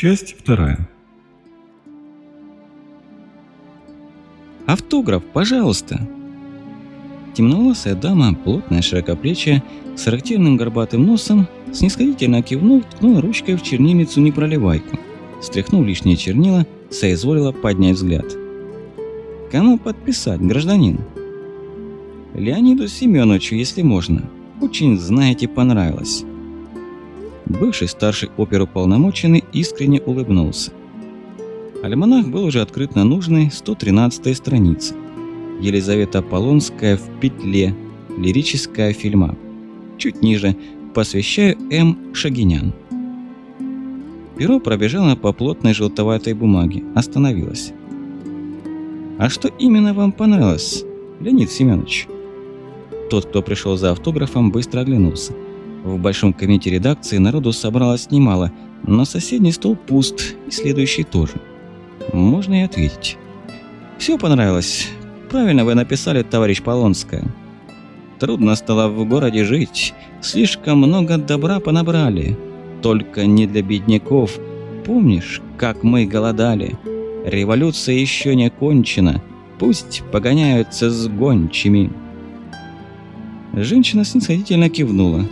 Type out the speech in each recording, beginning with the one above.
Часть вторая. «Автограф, пожалуйста!» Темноволосая дама, плотная, широкоплечья, с характерным горбатым носом, снисходительно кивнув, ткнула ручкой в чернильницу непроливайку. Стряхнув лишние чернила, соизволила поднять взгляд. «Кому подписать, гражданин?» «Леониду Семеновичу, если можно. Очень, знаете, понравилось». Бывший старший оперуполномоченный искренне улыбнулся. Альманах был уже открыт на нужной 113 странице. Елизавета Полонская в петле. Лирическая фильма. Чуть ниже «Посвящаю М. Шагинян». Перо пробежало по плотной желтоватой бумаге, остановилось. «А что именно вам понравилось, Леонид Семенович?» Тот, кто пришел за автографом, быстро оглянулся. В большом кабинете редакции народу собралось немало, но соседний стол пуст, и следующий тоже. Можно и ответить. Все понравилось. Правильно вы написали, товарищ Полонская. Трудно стало в городе жить. Слишком много добра понабрали. Только не для бедняков. Помнишь, как мы голодали? Революция еще не кончена. Пусть погоняются с гончими. Женщина снисходительно кивнула.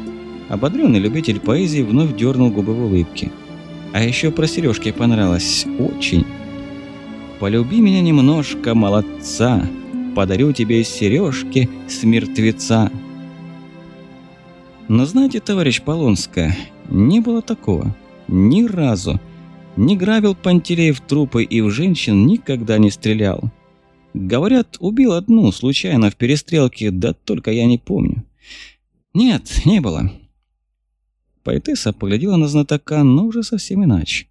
Ободренный любитель поэзии вновь дернул губы в улыбке. А еще про сережки понравилось. Очень. Полюби меня немножко, молодца. Подарю тебе сережки с мертвеца. Но знаете, товарищ Полонская, не было такого. Ни разу. Не грабил Пантелеев трупы и в женщин никогда не стрелял. Говорят, убил одну случайно в перестрелке, да только я не помню. Нет, не было. Поэтесса поглядела на знатока, но уже совсем иначе.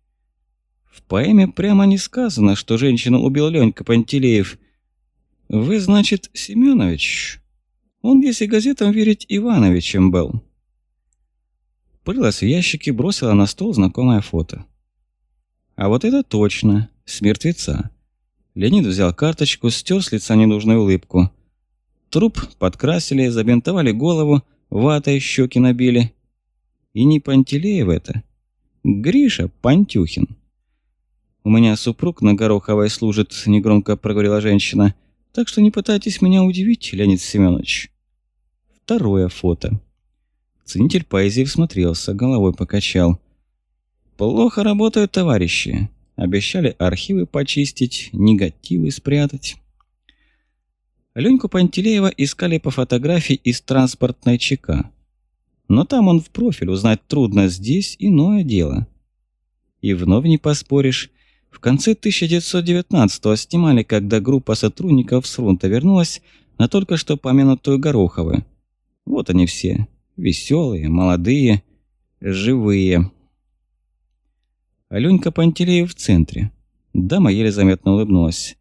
В поэме прямо не сказано, что женщину убил Ленька Пантелеев. Вы, значит, Семенович? Он, если газетам верить, Ивановичем был. Порылась в ящике, бросила на стол знакомое фото. А вот это точно, с мертвеца. Леонид взял карточку, стер с лица ненужную улыбку. Труп подкрасили, забинтовали голову, ватой щеки набили. И не Пантелеев это. Гриша Пантюхин. «У меня супруг на Гороховой служит», – негромко проговорила женщина. «Так что не пытайтесь меня удивить, Леонид Семенович». Второе фото. Ценитель поэзии всмотрелся, головой покачал. «Плохо работают товарищи. Обещали архивы почистить, негативы спрятать». Леньку Пантелеева искали по фотографии из транспортной ЧК. Но там он в профиль, узнать трудно, здесь иное дело. И вновь не поспоришь, в конце 1919-го снимали, когда группа сотрудников с фронта вернулась на только что помянутую Горохову. Вот они все. Веселые, молодые, живые. Алёнька Пантелеев в центре. Дама еле заметно улыбнулась.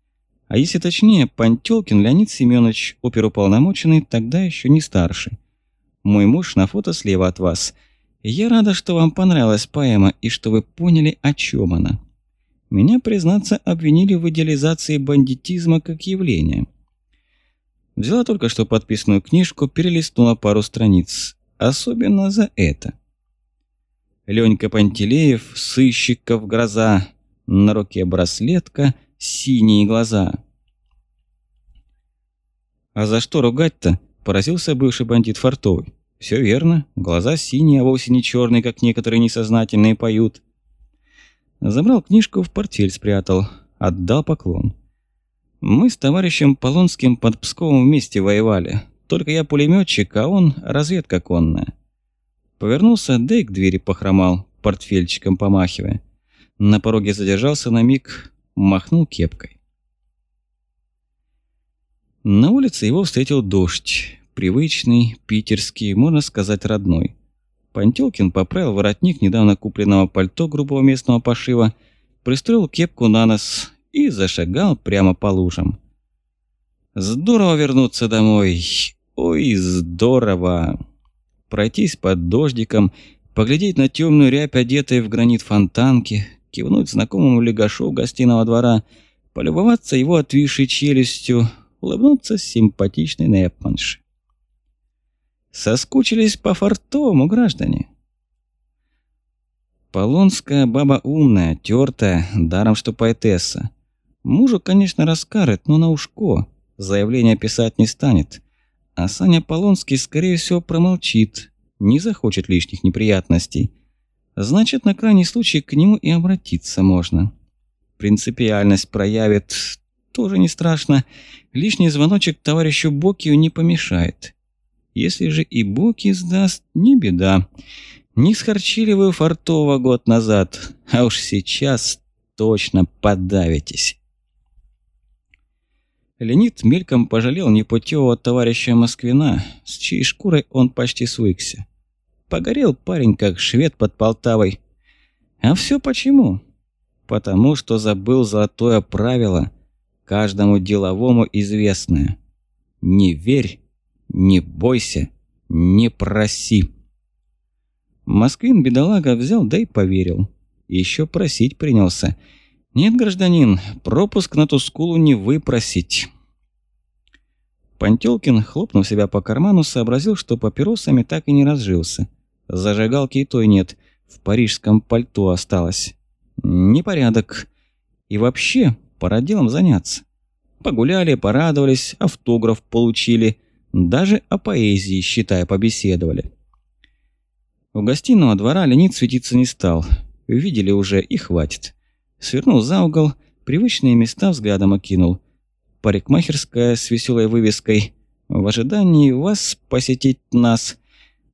А если точнее, Пантелкин Леонид Семенович, оперуполномоченный, тогда еще не старший. Мой муж на фото слева от вас. Я рада, что вам понравилась поэма и что вы поняли, о чем она. Меня, признаться, обвинили в идеализации бандитизма как явления. Взяла только что подписанную книжку, перелистнула пару страниц. Особенно за это. Ленька Пантелеев, сыщиков гроза, на руке браслетка, синие глаза. «А за что ругать-то?» – поразился бывший бандит Фартовый. «Все верно, глаза синие, а вовсе не черные, как некоторые несознательные поют». Забрал книжку, в портфель спрятал, отдал поклон. Мы с товарищем Полонским под Псковом вместе воевали. Только я пулеметчик, а он разведка конная. Повернулся, да и к двери похромал, портфельчиком помахивая. На пороге задержался на миг, махнул кепкой. На улице его встретил дождь. Привычный, питерский, можно сказать, родной. Пантелкин поправил воротник недавно купленного пальто грубого местного пошива, пристроил кепку на нос и зашагал прямо по лужам. Здорово вернуться домой. Ой, здорово. Пройтись под дождиком, поглядеть на темную рябь, одетой в гранит фонтанки, кивнуть знакомому легашу гостиного двора, полюбоваться его отвисшей челюстью, улыбнуться симпатичной Непманши. Соскучились по фартовому, граждане? Полонская баба умная, тёртая, даром что поэтесса. Мужу, конечно, расскажет, но на ушко. Заявление писать не станет. А Саня Полонский, скорее всего, промолчит. Не захочет лишних неприятностей. Значит, на крайний случай к нему и обратиться можно. Принципиальность проявит, тоже не страшно. Лишний звоночек товарищу Бокию не помешает. Если же и Боки сдаст, не беда. Не схорчили вы фартово год назад, а уж сейчас точно подавитесь. Леонид мельком пожалел непутевого товарища Москвина, с чьей шкурой он почти свыкся. Погорел парень, как швед под Полтавой. А все почему? Потому что забыл золотое правило, каждому деловому известное. Не верь, не бойся, не проси. Москвин бедолага взял, да и поверил. Еще просить принялся. «Нет, гражданин, пропуск на ту скулу не выпросить». Пантелкин, хлопнув себя по карману, сообразил, что папиросами так и не разжился. Зажигалки и той нет, в парижском пальто осталось. Непорядок. И вообще, пора делом заняться. Погуляли, порадовались, автограф получили, даже о поэзии, считая, побеседовали. У гостиного двора Леонид светиться не стал. Видели уже и хватит. Свернул за угол, привычные места взглядом окинул. Парикмахерская с веселой вывеской «В ожидании вас посетить нас».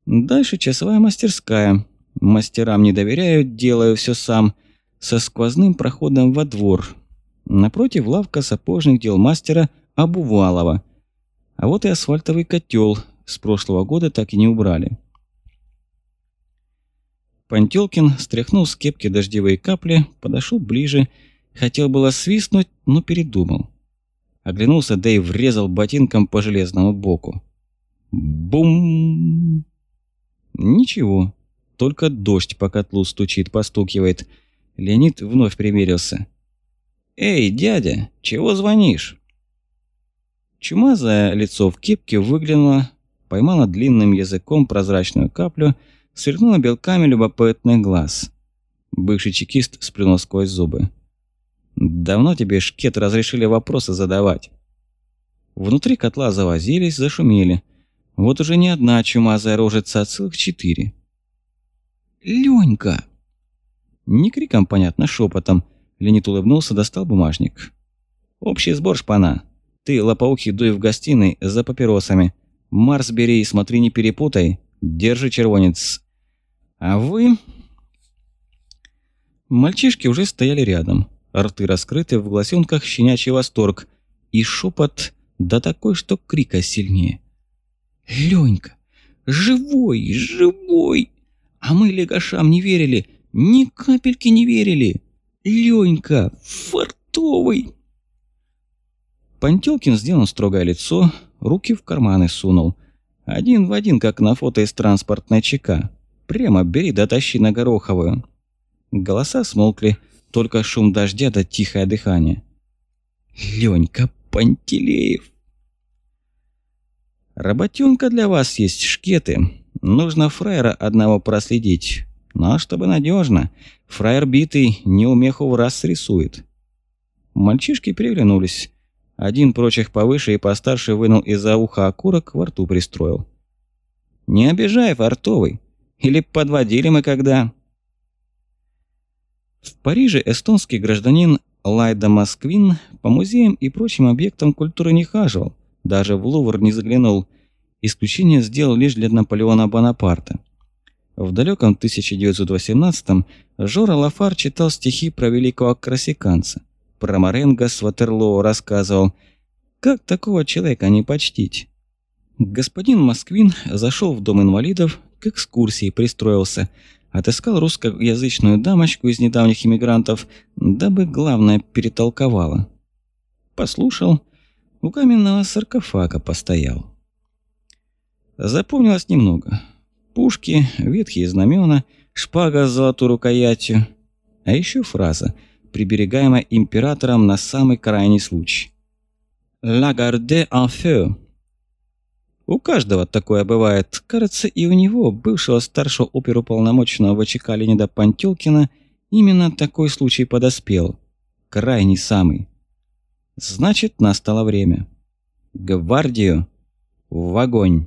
Дальше часовая мастерская. Мастерам не доверяю, делаю все сам. Со сквозным проходом во двор. Напротив лавка сапожных дел мастера Абувалова. А вот и асфальтовый котел с прошлого года так и не убрали. Пантелкин стряхнул с кепки дождевые капли, подошел ближе, хотел было свистнуть, но передумал. Оглянулся, да и врезал ботинком по железному боку. Бум! Ничего, только дождь по котлу стучит, постукивает. Леонид вновь примерился. «Эй, дядя, чего звонишь?» Чумазое лицо в кепке выглянуло, поймало длинным языком прозрачную каплю – сверкнула белками любопытный глаз. Бывший чекист сплюнул сквозь зубы. «Давно тебе, шкет, разрешили вопросы задавать?» Внутри котла завозились, зашумели. Вот уже не одна чумазая рожица, а целых четыре. «Лёнька!» Не криком, понятно, шепотом. Ленит улыбнулся, достал бумажник. «Общий сбор, шпана. Ты, лопоухий, дуй в гостиной за папиросами. Марс бери и смотри, не перепутай. Держи, червонец. А вы...» Мальчишки уже стояли рядом. Рты раскрыты, в глазенках щенячий восторг. И шепот, да такой, что крика сильнее. «Ленька! Живой! Живой! А мы легашам не верили! Ни капельки не верили! Ленька! Фартовый!» Пантелкин сделал строгое лицо, руки в карманы сунул. Один в один, как на фото из транспортной ЧК. Прямо бери да на Гороховую. Голоса смолкли, только шум дождя да тихое дыхание. Ленька Пантелеев. Работенка для вас есть, шкеты. Нужно фраера одного проследить. Но чтобы надежно, фраер битый неумеху в раз срисует. Мальчишки переглянулись. Один прочих повыше и постарше вынул из-за уха окурок, во рту пристроил. «Не обижай, фартовый. Или подводили мы когда?» В Париже эстонский гражданин Лайда Москвин по музеям и прочим объектам культуры не хаживал, даже в Лувр не заглянул. Исключение сделал лишь для Наполеона Бонапарта. В далеком 1918-м Жора Лафар читал стихи про великого красиканца. Про Маренго с Ватерлоо рассказывал. Как такого человека не почтить? Господин Москвин зашел в дом инвалидов, к экскурсии пристроился. Отыскал русскоязычную дамочку из недавних иммигрантов, дабы главное перетолковала. Послушал, у каменного саркофага постоял. Запомнилось немного. Пушки, ветхие знамена, шпага с золотой рукоятью. А еще фраза – приберегаемая императором на самый крайний случай. «La garde en feu» У каждого такое бывает. Кажется, и у него, бывшего старшего оперуполномоченного ВЧК Леонида Пантелкина, именно такой случай подоспел. Крайний самый. Значит, настало время. Гвардию в огонь.